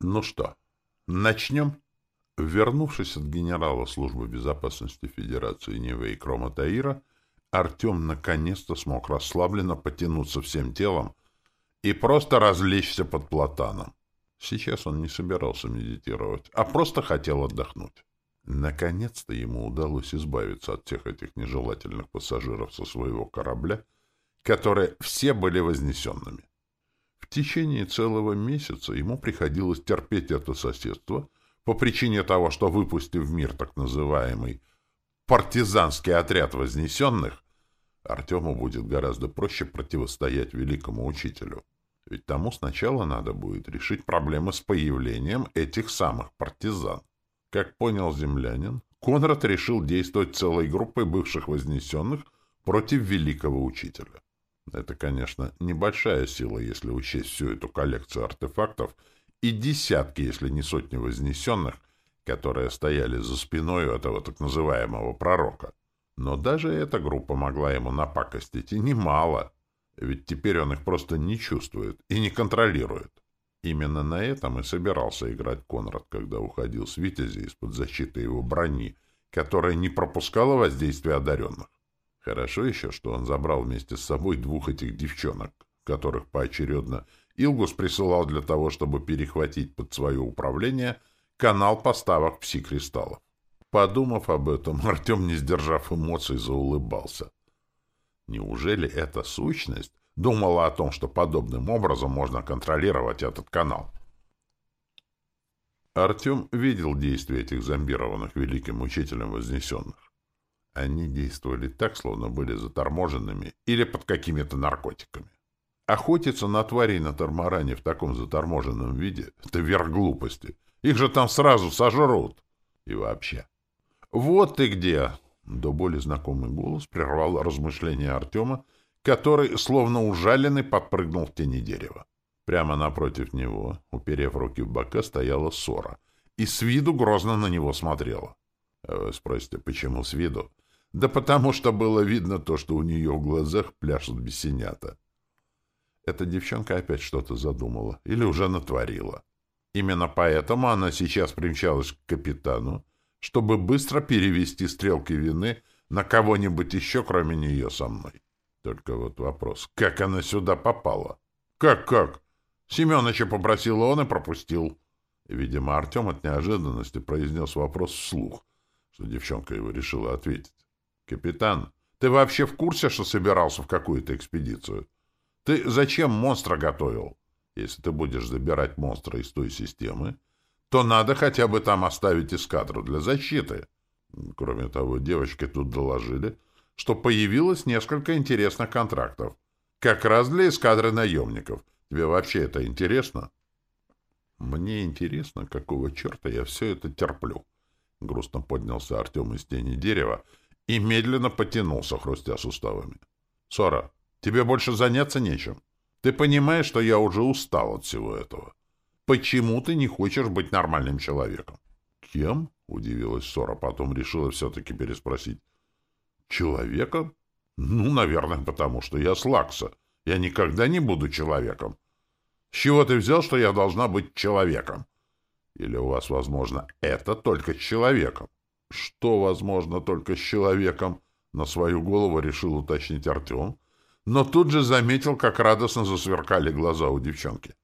Ну что, начнем? Вернувшись от генерала службы безопасности Федерации Невы и Крома Таира, Артем наконец-то смог расслабленно потянуться всем телом и просто развлечься под платаном. Сейчас он не собирался медитировать, а просто хотел отдохнуть. Наконец-то ему удалось избавиться от всех этих нежелательных пассажиров со своего корабля, которые все были вознесенными. В течение целого месяца ему приходилось терпеть это соседство по причине того, что, выпустив в мир так называемый партизанский отряд вознесенных, Артему будет гораздо проще противостоять великому учителю. Ведь тому сначала надо будет решить проблемы с появлением этих самых партизан. Как понял землянин, Конрад решил действовать целой группой бывших вознесенных против великого учителя. Это, конечно, небольшая сила, если учесть всю эту коллекцию артефактов и десятки, если не сотни вознесенных, которые стояли за спиной этого так называемого пророка. Но даже эта группа могла ему напакостить, и немало, ведь теперь он их просто не чувствует и не контролирует. Именно на этом и собирался играть Конрад, когда уходил с Витязи из-под защиты его брони, которая не пропускала воздействия одаренных. Хорошо еще, что он забрал вместе с собой двух этих девчонок, которых поочередно Илгус присылал для того, чтобы перехватить под свое управление канал поставок пси-кристаллов. Подумав об этом, Артем, не сдержав эмоций, заулыбался. Неужели эта сущность думала о том, что подобным образом можно контролировать этот канал? Артем видел действия этих зомбированных великим учителем вознесенных. Они действовали так, словно были заторможенными или под какими-то наркотиками. Охотиться на тварей на Тормаране в таком заторможенном виде — это верх глупости. Их же там сразу сожрут. И вообще, «Вот ты где!» До боли знакомый голос прервал размышления Артема, который, словно ужаленный, подпрыгнул в тени дерева. Прямо напротив него, уперев руки в бока, стояла ссора и с виду грозно на него смотрела. А вы спросите, почему с виду? Да потому что было видно то, что у нее в глазах пляшут бесенята. Эта девчонка опять что-то задумала или уже натворила. Именно поэтому она сейчас примчалась к капитану, чтобы быстро перевести стрелки вины на кого-нибудь еще, кроме нее со мной. Только вот вопрос, как она сюда попала? Как-как? Семеновича попросил он и пропустил. Видимо, Артем от неожиданности произнес вопрос вслух, что девчонка его решила ответить. «Капитан, ты вообще в курсе, что собирался в какую-то экспедицию? Ты зачем монстра готовил? Если ты будешь забирать монстра из той системы, то надо хотя бы там оставить эскадру для защиты. Кроме того, девочки тут доложили, что появилось несколько интересных контрактов. Как раз для эскадры наемников. Тебе вообще это интересно? Мне интересно, какого черта я все это терплю. Грустно поднялся Артем из тени дерева и медленно потянулся, хрустя суставами. Сора, тебе больше заняться нечем. Ты понимаешь, что я уже устал от всего этого. Почему ты не хочешь быть нормальным человеком? Кем? Удивилась Сора, потом решила все-таки переспросить. Человеком? Ну, наверное, потому что я Слакса. Я никогда не буду человеком. С чего ты взял, что я должна быть человеком? Или у вас, возможно, это только человеком? Что возможно только с человеком? На свою голову решил уточнить Артем, но тут же заметил, как радостно засверкали глаза у девчонки.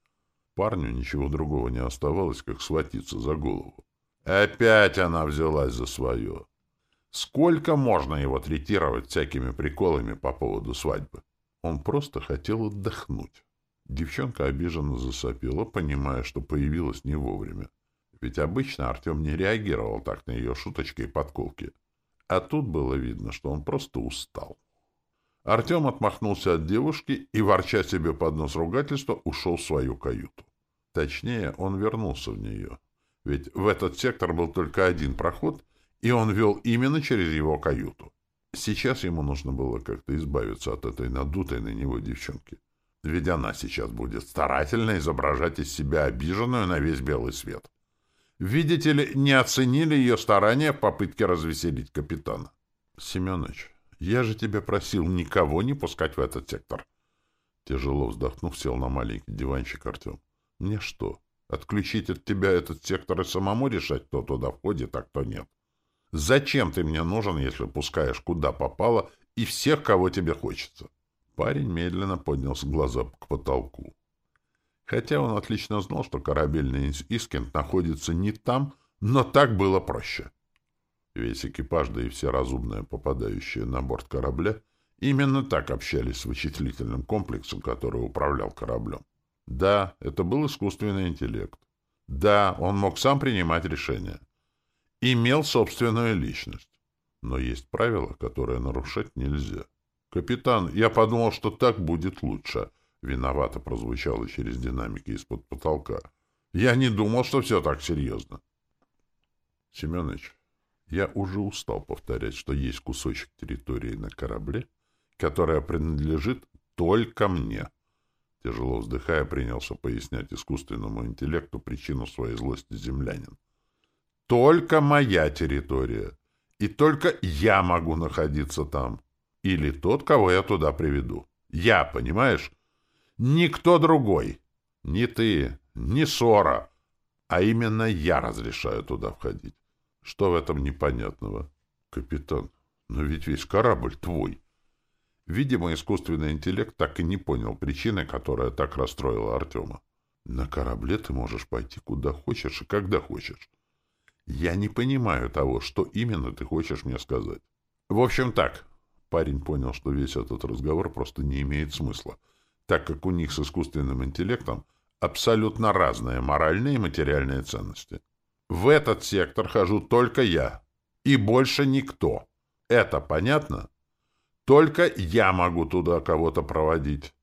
Парню ничего другого не оставалось, как схватиться за голову. Опять она взялась за свое. Сколько можно его третировать всякими приколами по поводу свадьбы? Он просто хотел отдохнуть. Девчонка обиженно засопела, понимая, что появилась не вовремя. Ведь обычно Артем не реагировал так на ее шуточки и подколки. А тут было видно, что он просто устал. Артем отмахнулся от девушки и, ворча себе под нос ругательства, ушел в свою каюту. Точнее, он вернулся в нее. Ведь в этот сектор был только один проход, и он вел именно через его каюту. Сейчас ему нужно было как-то избавиться от этой надутой на него девчонки. Ведь она сейчас будет старательно изображать из себя обиженную на весь белый свет. Видите ли, не оценили ее старания в попытке развеселить капитана. Семенович, я же тебя просил никого не пускать в этот сектор. Тяжело вздохнув, сел на маленький диванчик Артем. Мне что, Отключить от тебя этот сектор и самому решать, кто туда входит, а кто нет. Зачем ты мне нужен, если пускаешь куда попало и всех, кого тебе хочется? Парень медленно поднялся глаза к потолку. Хотя он отлично знал, что корабельный Искент находится не там, но так было проще. Весь экипаж, да и все разумные, попадающие на борт корабля, именно так общались с вычислительным комплексом, который управлял кораблем. Да, это был искусственный интеллект. Да, он мог сам принимать решения. Имел собственную личность. Но есть правила, которые нарушать нельзя. «Капитан, я подумал, что так будет лучше», — виновато прозвучало через динамики из-под потолка. «Я не думал, что все так серьезно». «Семенович, я уже устал повторять, что есть кусочек территории на корабле, которая принадлежит только мне». Тяжело вздыхая, принялся пояснять искусственному интеллекту причину своей злости землянин. «Только моя территория, и только я могу находиться там. Или тот, кого я туда приведу. Я, понимаешь? Никто другой. Ни ты, ни Сора. А именно я разрешаю туда входить. Что в этом непонятного? Капитан, но ведь весь корабль твой. Видимо, искусственный интеллект так и не понял причины, которая так расстроила Артема. На корабле ты можешь пойти куда хочешь и когда хочешь. Я не понимаю того, что именно ты хочешь мне сказать. В общем так. Парень понял, что весь этот разговор просто не имеет смысла, так как у них с искусственным интеллектом абсолютно разные моральные и материальные ценности. В этот сектор хожу только я. И больше никто. Это понятно? Только я могу туда кого-то проводить.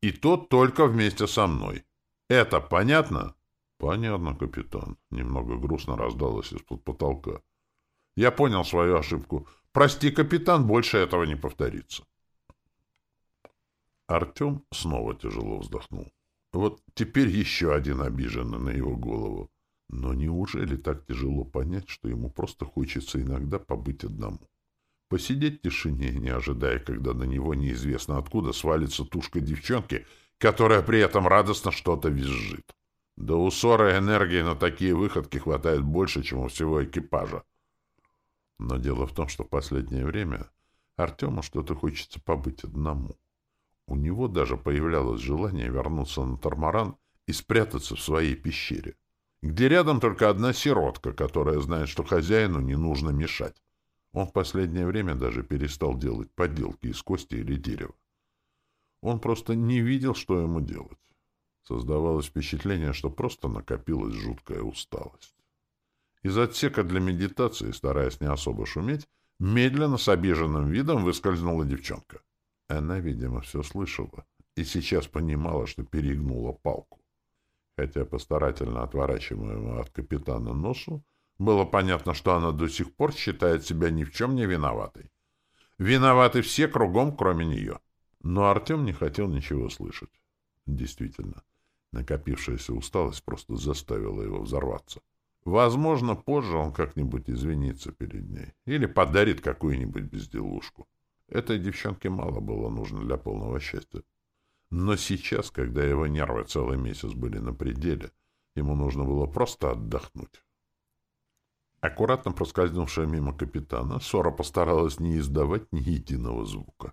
И тот только вместе со мной. Это понятно? Понятно, капитан. Немного грустно раздалось из-под потолка. Я понял свою ошибку. Прости, капитан, больше этого не повторится. Артем снова тяжело вздохнул. Вот теперь еще один обиженный на его голову. Но неужели так тяжело понять, что ему просто хочется иногда побыть одному? Посидеть в тишине, не ожидая, когда на него неизвестно откуда свалится тушка девчонки, которая при этом радостно что-то визжит. Да у Сора энергии на такие выходки хватает больше, чем у всего экипажа. Но дело в том, что в последнее время Артему что-то хочется побыть одному. У него даже появлялось желание вернуться на Тормаран и спрятаться в своей пещере, где рядом только одна сиротка, которая знает, что хозяину не нужно мешать. Он в последнее время даже перестал делать подделки из кости или дерева. Он просто не видел, что ему делать. Создавалось впечатление, что просто накопилась жуткая усталость. Из отсека для медитации, стараясь не особо шуметь, медленно с обиженным видом выскользнула девчонка. Она, видимо, все слышала и сейчас понимала, что перегнула палку. Хотя по старательно отворачиваемому от капитана носу было понятно, что она до сих пор считает себя ни в чем не виноватой. Виноваты все кругом, кроме нее. Но Артем не хотел ничего слышать. Действительно, накопившаяся усталость просто заставила его взорваться. Возможно, позже он как-нибудь извинится перед ней или подарит какую-нибудь безделушку. Этой девчонке мало было нужно для полного счастья. Но сейчас, когда его нервы целый месяц были на пределе, ему нужно было просто отдохнуть. Аккуратно проскользнувшая мимо капитана, Сора постаралась не издавать ни единого звука.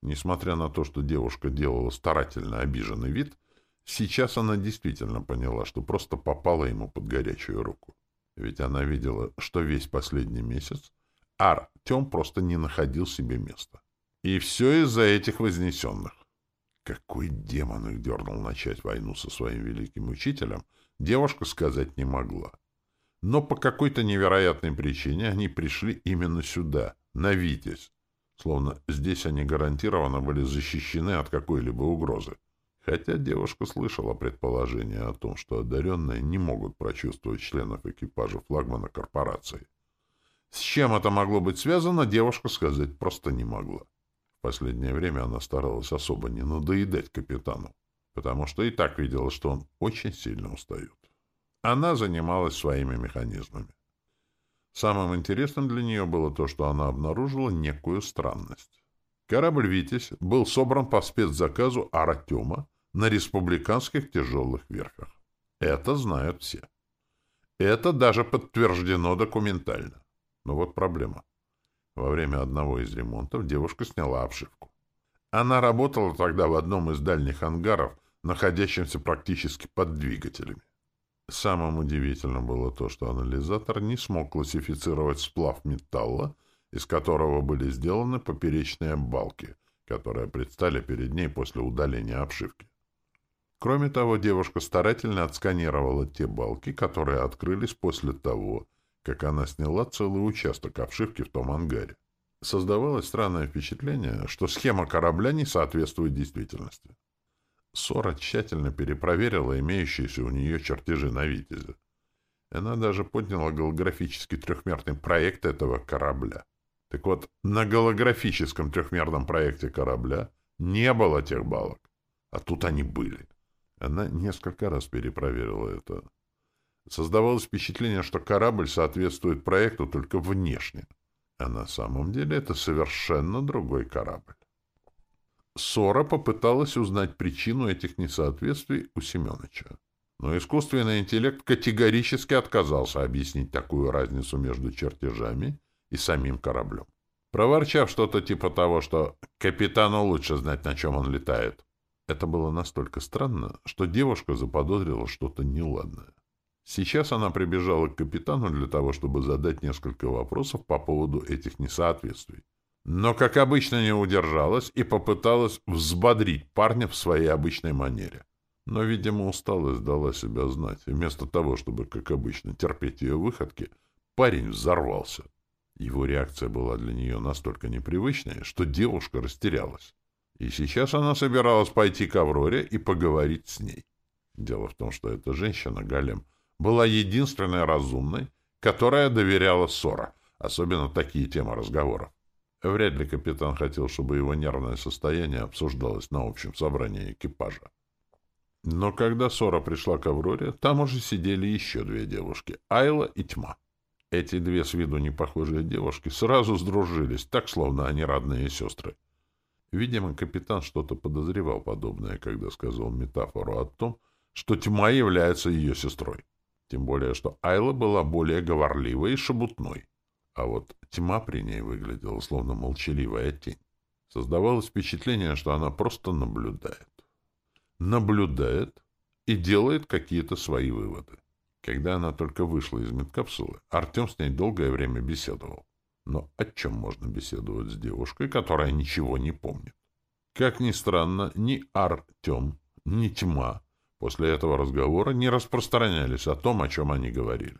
Несмотря на то, что девушка делала старательно обиженный вид, сейчас она действительно поняла, что просто попала ему под горячую руку. Ведь она видела, что весь последний месяц Артем просто не находил себе места. И все из-за этих вознесенных. Какой демон их дернул начать войну со своим великим учителем, девушка сказать не могла. Но по какой-то невероятной причине они пришли именно сюда, на Витязь. Словно здесь они гарантированно были защищены от какой-либо угрозы. Хотя девушка слышала предположение о том, что одаренные не могут прочувствовать членов экипажа флагмана корпорации. С чем это могло быть связано, девушка сказать просто не могла. В последнее время она старалась особо не надоедать капитану, потому что и так видела, что он очень сильно устает. Она занималась своими механизмами. Самым интересным для нее было то, что она обнаружила некую странность. Корабль «Витязь» был собран по спецзаказу Артема на республиканских тяжелых верфях. Это знают все. Это даже подтверждено документально. Но вот проблема. Во время одного из ремонтов девушка сняла обшивку. Она работала тогда в одном из дальних ангаров, находящемся практически под двигателями. Самым удивительным было то, что анализатор не смог классифицировать сплав металла, из которого были сделаны поперечные балки, которые предстали перед ней после удаления обшивки. Кроме того, девушка старательно отсканировала те балки, которые открылись после того, как она сняла целый участок обшивки в том ангаре. Создавалось странное впечатление, что схема корабля не соответствует действительности. Сора тщательно перепроверила имеющиеся у нее чертежи на «Витязе». Она даже подняла голографический трехмерный проект этого корабля. Так вот, на голографическом трехмерном проекте корабля не было тех балок, а тут они были. Она несколько раз перепроверила это. Создавалось впечатление, что корабль соответствует проекту только внешне, а на самом деле это совершенно другой корабль. Сора попыталась узнать причину этих несоответствий у Семеновича. Но искусственный интеллект категорически отказался объяснить такую разницу между чертежами и самим кораблем. Проворчав что-то типа того, что «капитану лучше знать, на чем он летает». Это было настолько странно, что девушка заподозрила что-то неладное. Сейчас она прибежала к капитану для того, чтобы задать несколько вопросов по поводу этих несоответствий но, как обычно, не удержалась и попыталась взбодрить парня в своей обычной манере. Но, видимо, усталость дала себя знать, и вместо того, чтобы, как обычно, терпеть ее выходки, парень взорвался. Его реакция была для нее настолько непривычной, что девушка растерялась. И сейчас она собиралась пойти к Авроре и поговорить с ней. Дело в том, что эта женщина, Галем, была единственной разумной, которая доверяла Сора, особенно такие темы разговоров. Вряд ли капитан хотел, чтобы его нервное состояние обсуждалось на общем собрании экипажа. Но когда Сора пришла к Авроре, там уже сидели еще две девушки — Айла и Тьма. Эти две с виду непохожие девушки сразу сдружились, так, словно они родные сестры. Видимо, капитан что-то подозревал подобное, когда сказал метафору о том, что Тьма является ее сестрой. Тем более, что Айла была более говорливой и шебутной. А вот тьма при ней выглядела словно молчаливая тень. Создавалось впечатление, что она просто наблюдает. Наблюдает и делает какие-то свои выводы. Когда она только вышла из медкапсулы, Артем с ней долгое время беседовал. Но о чем можно беседовать с девушкой, которая ничего не помнит? Как ни странно, ни Артем, ни тьма после этого разговора не распространялись о том, о чем они говорили.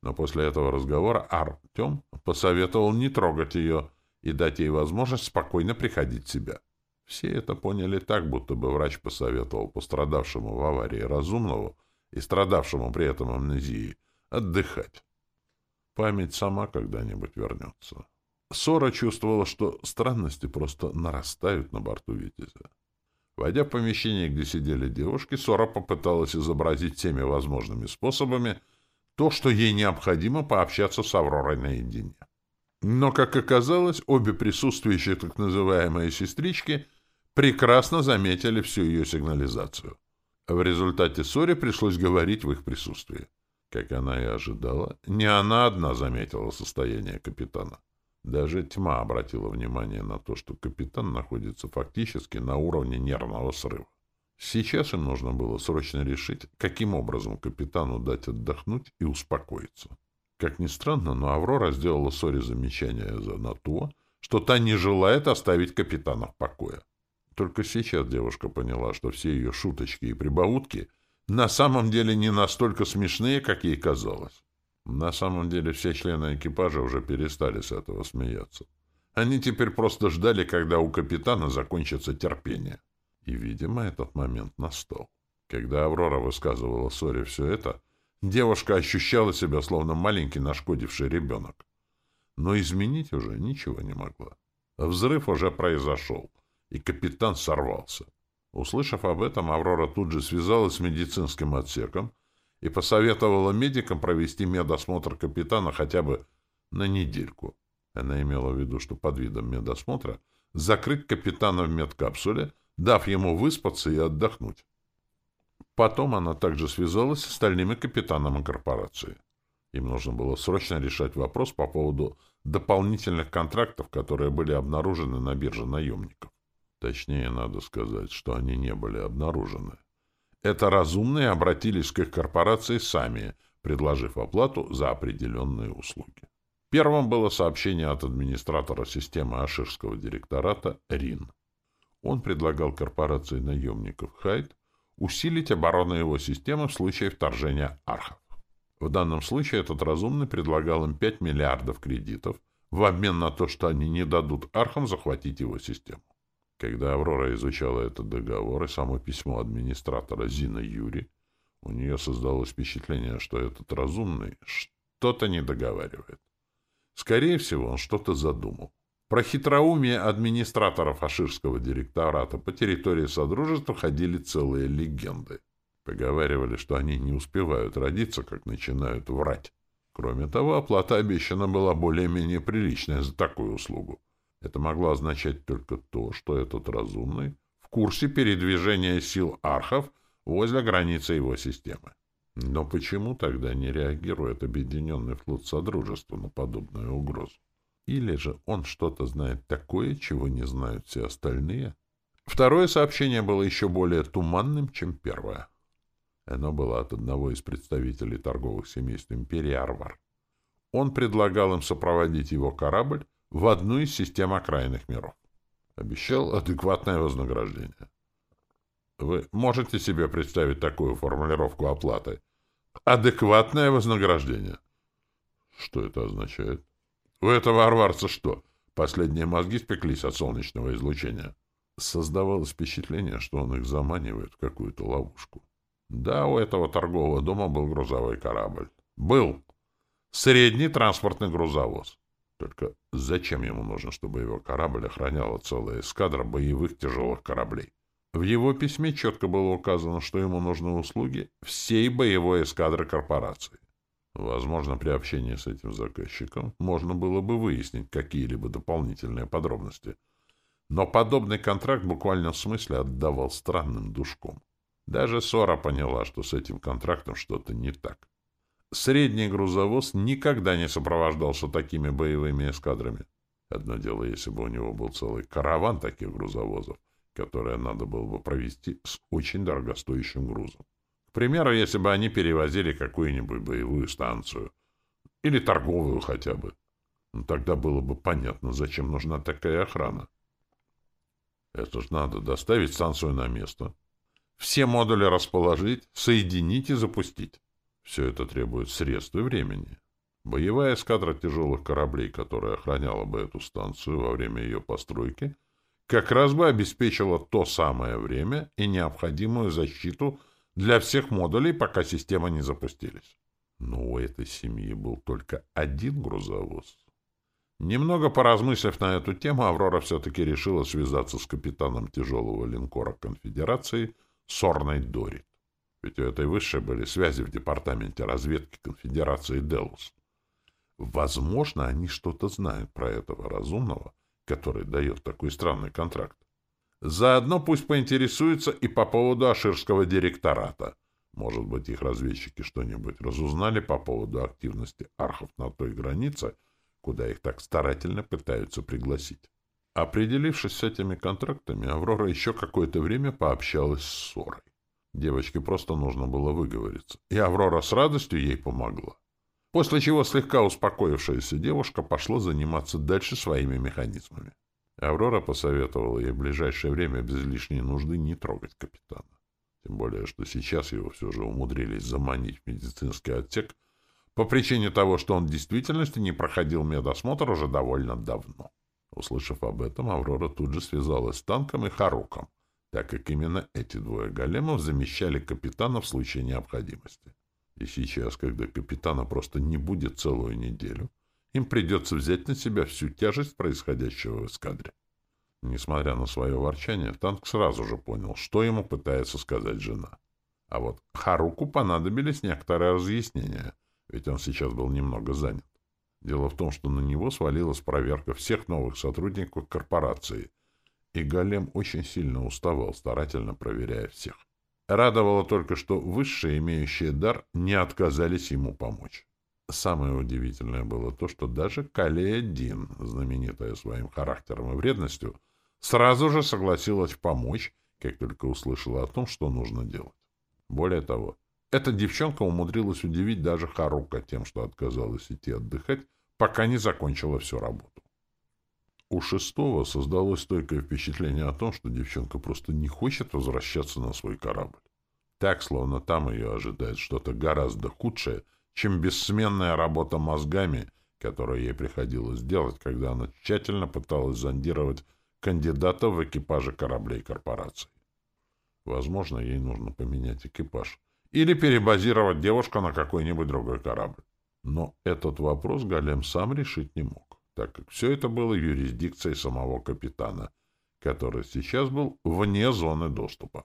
Но после этого разговора Артем посоветовал не трогать ее и дать ей возможность спокойно приходить в себя. Все это поняли так, будто бы врач посоветовал пострадавшему в аварии разумного и страдавшему при этом амнезией отдыхать. Память сама когда-нибудь вернется. Сора чувствовала, что странности просто нарастают на борту Витязя. Войдя в помещение, где сидели девушки, Сора попыталась изобразить всеми возможными способами — то, что ей необходимо пообщаться с Авророй наедине. Но, как оказалось, обе присутствующие так называемые сестрички прекрасно заметили всю ее сигнализацию. В результате ссоре пришлось говорить в их присутствии. Как она и ожидала, не она одна заметила состояние капитана. Даже тьма обратила внимание на то, что капитан находится фактически на уровне нервного срыва. Сейчас им нужно было срочно решить, каким образом капитану дать отдохнуть и успокоиться. Как ни странно, но Аврора сделала Соре замечание за на то, что та не желает оставить капитана в покое. Только сейчас девушка поняла, что все ее шуточки и прибаутки на самом деле не настолько смешные, как ей казалось. На самом деле все члены экипажа уже перестали с этого смеяться. Они теперь просто ждали, когда у капитана закончится терпение. И, видимо, этот момент настал. Когда Аврора высказывала Соре все это, девушка ощущала себя словно маленький нашкодивший ребенок. Но изменить уже ничего не могла. Взрыв уже произошел, и капитан сорвался. Услышав об этом, Аврора тут же связалась с медицинским отсеком и посоветовала медикам провести медосмотр капитана хотя бы на недельку. Она имела в виду, что под видом медосмотра закрыть капитана в медкапсуле — дав ему выспаться и отдохнуть. Потом она также связалась с остальными капитанами корпорации. Им нужно было срочно решать вопрос по поводу дополнительных контрактов, которые были обнаружены на бирже наемников. Точнее, надо сказать, что они не были обнаружены. Это разумные обратились к их корпорации сами, предложив оплату за определенные услуги. Первым было сообщение от администратора системы Аширского директората РИН. Он предлагал корпорации наемников Хайт усилить оборону его системы в случае вторжения архов. В данном случае этот разумный предлагал им 5 миллиардов кредитов в обмен на то, что они не дадут архам захватить его систему. Когда Аврора изучала этот договор и само письмо администратора Зина Юри, у нее создалось впечатление, что этот разумный что-то не договаривает. Скорее всего, он что-то задумал. Про хитроумие администраторов Аширского директората по территории Содружества ходили целые легенды. Поговаривали, что они не успевают родиться, как начинают врать. Кроме того, оплата обещана была более-менее приличная за такую услугу. Это могло означать только то, что этот разумный в курсе передвижения сил архов возле границы его системы. Но почему тогда не реагирует объединенный флот Содружества на подобную угрозу? Или же он что-то знает такое, чего не знают все остальные? Второе сообщение было еще более туманным, чем первое. Оно было от одного из представителей торговых семейств империи Арвар. Он предлагал им сопроводить его корабль в одну из систем окраинных миров. Обещал адекватное вознаграждение. Вы можете себе представить такую формулировку оплаты? Адекватное вознаграждение. Что это означает? У этого арварца что? Последние мозги спеклись от солнечного излучения. Создавалось впечатление, что он их заманивает в какую-то ловушку. Да, у этого торгового дома был грузовой корабль. Был. Средний транспортный грузовоз. Только зачем ему нужно, чтобы его корабль охраняла целая эскадра боевых тяжелых кораблей? В его письме четко было указано, что ему нужны услуги всей боевой эскадры корпорации. Возможно, при общении с этим заказчиком можно было бы выяснить какие-либо дополнительные подробности. Но подобный контракт в буквальном смысле отдавал странным душком. Даже Сора поняла, что с этим контрактом что-то не так. Средний грузовоз никогда не сопровождался такими боевыми эскадрами. Одно дело, если бы у него был целый караван таких грузовозов, которые надо было бы провести с очень дорогостоящим грузом. К примеру, если бы они перевозили какую-нибудь боевую станцию или торговую хотя бы. Ну, тогда было бы понятно, зачем нужна такая охрана. Это ж надо доставить станцию на место, все модули расположить, соединить и запустить. Все это требует средств и времени. Боевая эскадра тяжелых кораблей, которая охраняла бы эту станцию во время ее постройки, как раз бы обеспечила то самое время и необходимую защиту для всех модулей, пока системы не запустились. Но у этой семьи был только один грузовоз. Немного поразмыслив на эту тему, Аврора все-таки решила связаться с капитаном тяжелого линкора конфедерации — Сорной Дорит. Ведь у этой высшей были связи в департаменте разведки конфедерации Делус. Возможно, они что-то знают про этого разумного, который дает такой странный контракт. Заодно пусть поинтересуются и по поводу Аширского директората. Может быть, их разведчики что-нибудь разузнали по поводу активности архов на той границе, куда их так старательно пытаются пригласить. Определившись с этими контрактами, Аврора еще какое-то время пообщалась с Сорой. Девочке просто нужно было выговориться, и Аврора с радостью ей помогла. После чего слегка успокоившаяся девушка пошла заниматься дальше своими механизмами. Аврора посоветовала ей в ближайшее время без лишней нужды не трогать капитана. Тем более, что сейчас его все же умудрились заманить в медицинский отсек по причине того, что он в действительности не проходил медосмотр уже довольно давно. Услышав об этом, Аврора тут же связалась с танком и Харуком, так как именно эти двое големов замещали капитана в случае необходимости. И сейчас, когда капитана просто не будет целую неделю, им придется взять на себя всю тяжесть происходящего в эскадре. Несмотря на свое ворчание, танк сразу же понял, что ему пытается сказать жена. А вот Харуку понадобились некоторые разъяснения, ведь он сейчас был немного занят. Дело в том, что на него свалилась проверка всех новых сотрудников корпорации, и Голем очень сильно уставал, старательно проверяя всех. Радовало только, что высшие, имеющие дар, не отказались ему помочь. Самое удивительное было то, что даже Калея Дин, знаменитая своим характером и вредностью, сразу же согласилась помочь, как только услышала о том, что нужно делать. Более того, эта девчонка умудрилась удивить даже Харука тем, что отказалась идти отдыхать, пока не закончила всю работу. У шестого создалось стойкое впечатление о том, что девчонка просто не хочет возвращаться на свой корабль. Так, словно там ее ожидает что-то гораздо худшее, чем бессменная работа мозгами, которую ей приходилось делать, когда она тщательно пыталась зондировать кандидатов в экипаже кораблей корпорации. Возможно, ей нужно поменять экипаж или перебазировать девушку на какой-нибудь другой корабль. Но этот вопрос Голем сам решить не мог так как все это было юрисдикцией самого капитана, который сейчас был вне зоны доступа.